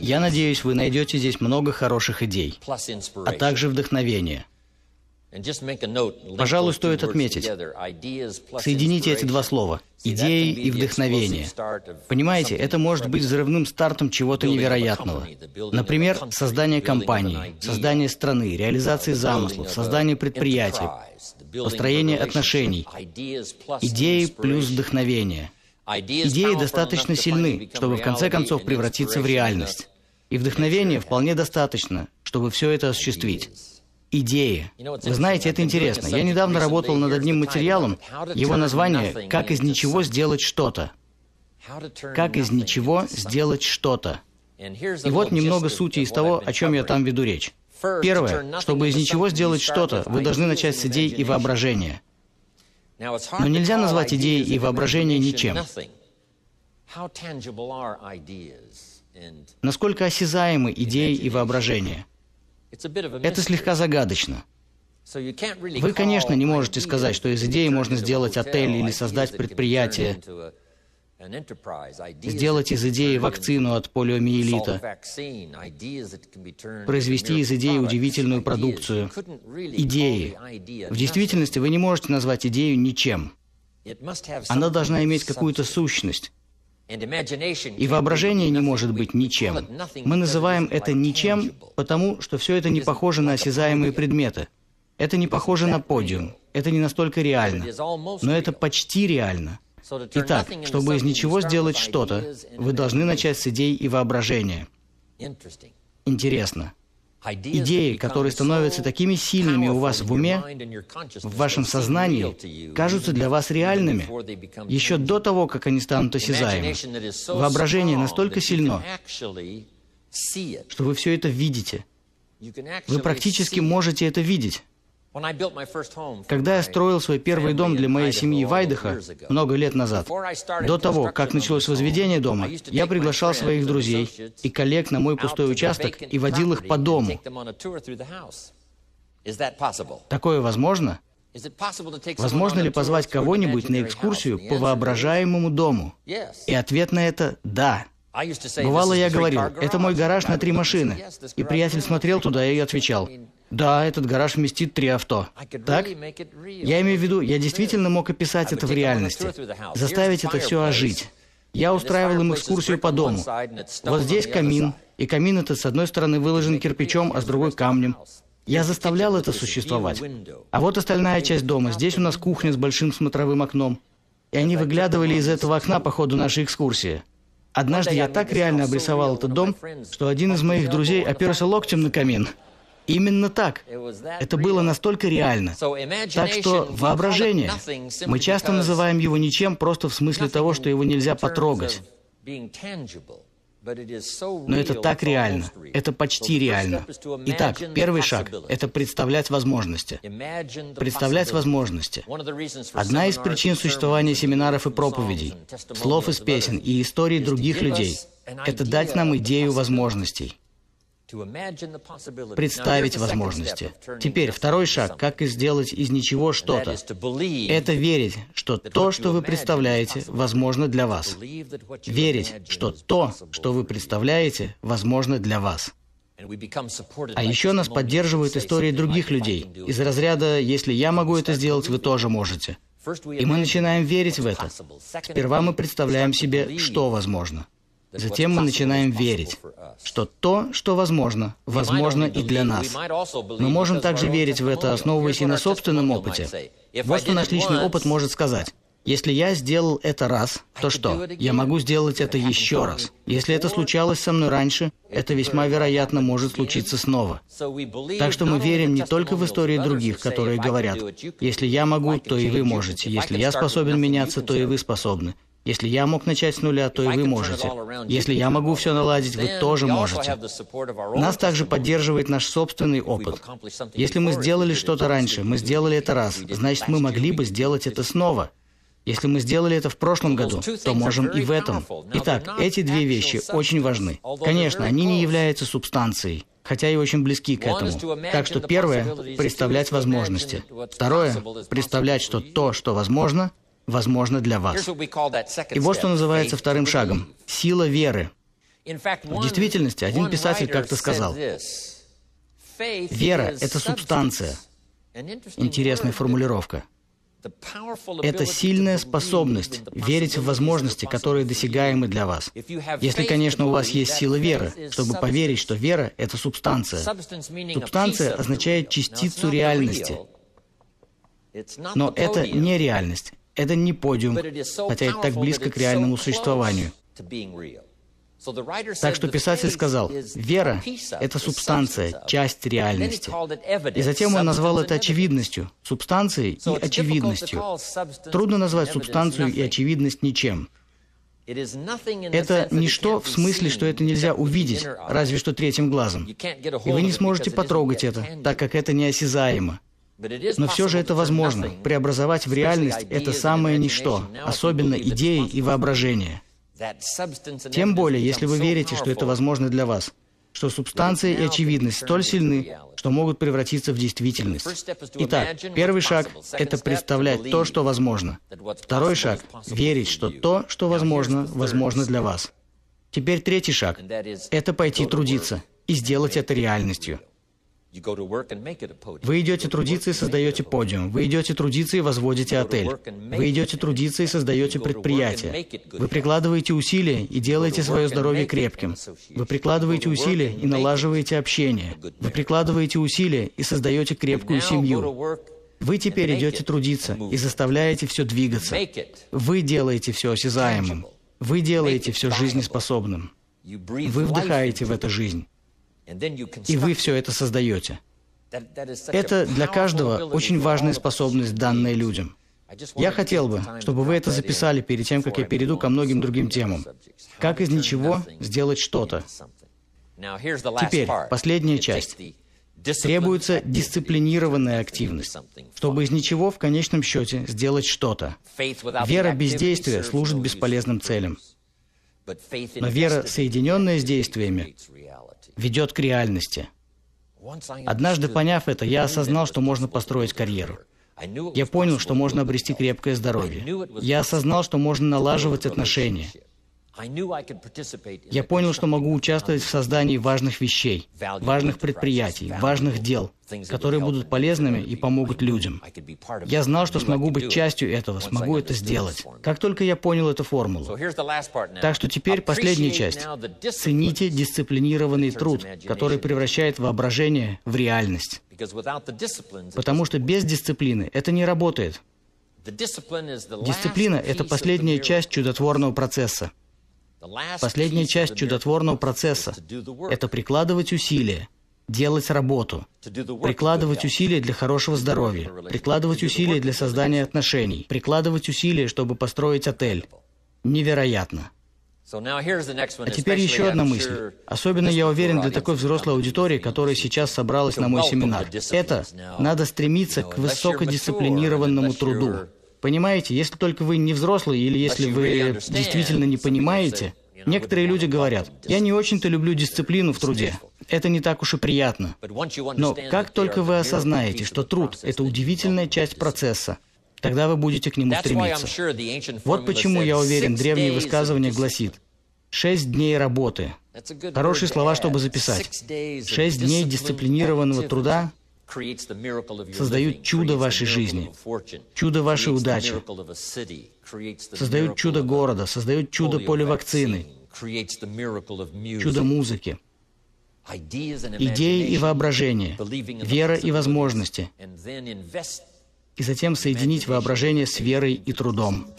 Я надеюсь, вы найдете здесь много хороших идей, а также вдохновения. Пожалуй, стоит отметить, соедините эти два слова – идеи и вдохновение. Понимаете, это может быть взрывным стартом чего-то невероятного. Например, создание компании, создание страны, реализация замыслов, создание предприятия, построение отношений. Идеи плюс вдохновение. Идеи достаточно сильны, чтобы в конце концов превратиться в реальность. И вдохновения вполне достаточно, чтобы все это осуществить идеи. Вы знаете, это интересно. Я недавно работал над одним материалом. Его название «Как из ничего сделать что-то». Как из ничего сделать что-то. И вот немного сути из того, о чем я там веду речь. Первое, чтобы из ничего сделать что-то, вы должны начать с идей и воображения. Но нельзя назвать идеи и воображение ничем. Насколько осязаемы идеи и воображение? Это слегка загадочно. Вы, конечно, не можете сказать, что из идеи можно сделать отель или создать предприятие, сделать из идеи вакцину от полиомиелита, произвести из идеи удивительную продукцию. Идеи. В действительности вы не можете назвать идею ничем. Она должна иметь какую-то сущность. И воображение не может быть ничем. Мы называем это ничем, потому что все это не похоже на осязаемые предметы. Это не похоже на подиум. Это не настолько реально. Но это почти реально. Итак, чтобы из ничего сделать что-то, вы должны начать с идей и воображения. Интересно. Идеи, которые становятся такими сильными у вас в уме, в вашем сознании, кажутся для вас реальными еще до того, как они станут осязаемыми. Воображение настолько сильно, что вы все это видите. Вы практически можете это видеть. Когда я строил свой первый дом для моей семьи в Айдахо много лет назад, до того, как началось возведение дома, я приглашал своих друзей и коллег на мой пустой участок и водил их по дому. Такое возможно? Возможно ли позвать кого-нибудь на экскурсию по воображаемому дому? И ответ на это – да. Бывало, я говорил, это мой гараж на три машины. И приятель смотрел туда и отвечал, да, этот гараж вместит три авто. Так? Я имею в виду, я действительно мог описать это в реальности, заставить это все ожить. Я устраивал им экскурсию по дому. Вот здесь камин, и камин этот с одной стороны выложен кирпичом, а с другой камнем. Я заставлял это существовать. А вот остальная часть дома. Здесь у нас кухня с большим смотровым окном. И они выглядывали из этого окна по ходу нашей экскурсии. Однажды я так реально обрисовал этот дом, что один из моих друзей оперся локтем на камин. Именно так. Это было настолько реально. Так что воображение. Мы часто называем его ничем просто в смысле того, что его нельзя потрогать. Но это так реально. Это почти реально. Итак, первый шаг – это представлять возможности. Представлять возможности. Одна из причин существования семинаров и проповедей, слов из песен и историй других людей – это дать нам идею возможностей представить возможности. Теперь второй шаг, как сделать из ничего что-то. Это верить, что то, что вы представляете, возможно для вас. Верить, что то, что вы представляете, возможно для вас. А еще нас поддерживают истории других людей. Из разряда «если я могу это сделать, вы тоже можете». И мы начинаем верить в это. Сперва мы представляем себе, что возможно. Затем мы начинаем верить, что то, что возможно, возможно и для нас. Мы можем также верить в это, основываясь и на собственном опыте. Вот что наш личный опыт может сказать. Если я сделал это раз, то что? Я могу сделать это еще раз. Если это случалось со мной раньше, это весьма вероятно может случиться снова. Так что мы верим не только в истории других, которые говорят, если я могу, то и вы можете. Если я способен меняться, то и вы способны. Если я мог начать с нуля, то и вы можете. Если я могу все наладить, вы тоже можете. Нас также поддерживает наш собственный опыт. Если мы сделали что-то раньше, мы сделали это раз, значит, мы могли бы сделать это снова. Если мы сделали это в прошлом году, то можем и в этом. Итак, эти две вещи очень важны. Конечно, они не являются субстанцией, хотя и очень близки к этому. Так что первое – представлять возможности. Второе – представлять, что то, что возможно, возможно для вас. И вот что называется вторым шагом. сила веры. В действительности, один писатель как-то сказал, «Вера — это субстанция». Интересная формулировка. Это сильная способность верить в возможности, которые досягаемы для вас. Если, конечно, у вас есть сила веры, чтобы поверить, что вера — это субстанция. Субстанция означает частицу реальности. Но это не реальность, это не подиум, хотя это так близко к реальному существованию. Так что писатель сказал, вера — это субстанция, часть реальности. И затем он назвал это очевидностью, субстанцией и очевидностью. Трудно назвать субстанцию и очевидность ничем. Это ничто в смысле, что это нельзя увидеть, разве что третьим глазом. И вы не сможете потрогать это, так как это неосязаемо. Но все же это возможно. Преобразовать в реальность это самое ничто, особенно идеи и воображение. Тем более, если вы верите, что это возможно для вас, что субстанция и очевидность столь сильны, что могут превратиться в действительность. Итак, первый шаг — это представлять то, что возможно. Второй шаг — верить, что то, что возможно, возможно для вас. Теперь третий шаг — это пойти трудиться и сделать это реальностью. Вы идете трудиться и создаете подиум. Вы идете трудиться и возводите отель. Вы идете трудиться и создаете предприятие. Вы прикладываете усилия и делаете свое здоровье крепким. Вы прикладываете усилия и налаживаете общение. Вы прикладываете усилия и создаете крепкую семью. Вы теперь идете трудиться и заставляете все двигаться. Вы делаете все осязаемым. Вы делаете все жизнеспособным. Вы вдыхаете в эту жизнь. И вы все это создаете. Это для каждого очень важная способность, данная людям. Я хотел бы, чтобы вы это записали перед тем, как я перейду ко многим другим темам. Как из ничего сделать что-то. Теперь, последняя часть. Требуется дисциплинированная активность, чтобы из ничего в конечном счете сделать что-то. Вера без действия служит бесполезным целям. Но вера, соединенная с действиями, ведет к реальности. Однажды поняв это, я осознал, что можно построить карьеру. Я понял, что можно обрести крепкое здоровье. Я осознал, что можно налаживать отношения. Я понял, что могу участвовать в создании важных вещей, важных предприятий, важных дел, которые будут полезными и помогут людям. Я знал, что смогу быть частью этого, смогу это сделать. Как только я понял эту формулу. Так что теперь последняя часть. Цените дисциплинированный труд, который превращает воображение в реальность. Потому что без дисциплины это не работает. Дисциплина – это последняя часть чудотворного процесса. Последняя часть чудотворного процесса – это прикладывать усилия, делать работу, прикладывать усилия для хорошего здоровья, прикладывать усилия для создания отношений, прикладывать усилия, чтобы построить отель. Невероятно. А теперь еще одна мысль. Особенно я уверен для такой взрослой аудитории, которая сейчас собралась на мой семинар. Это надо стремиться к высокодисциплинированному труду. Понимаете, если только вы не взрослый или если вы действительно не понимаете, некоторые люди говорят, я не очень-то люблю дисциплину в труде. Это не так уж и приятно. Но как только вы осознаете, что труд – это удивительная часть процесса, тогда вы будете к нему стремиться. Вот почему я уверен, древнее высказывание гласит «шесть дней работы». Хорошие слова, чтобы записать. Шесть дней дисциплинированного труда создают чудо вашей жизни, чудо вашей удачи, создают чудо города, создают чудо поля вакцины, чудо музыки, идеи и воображение, вера и возможности, и затем соединить воображение с верой и трудом.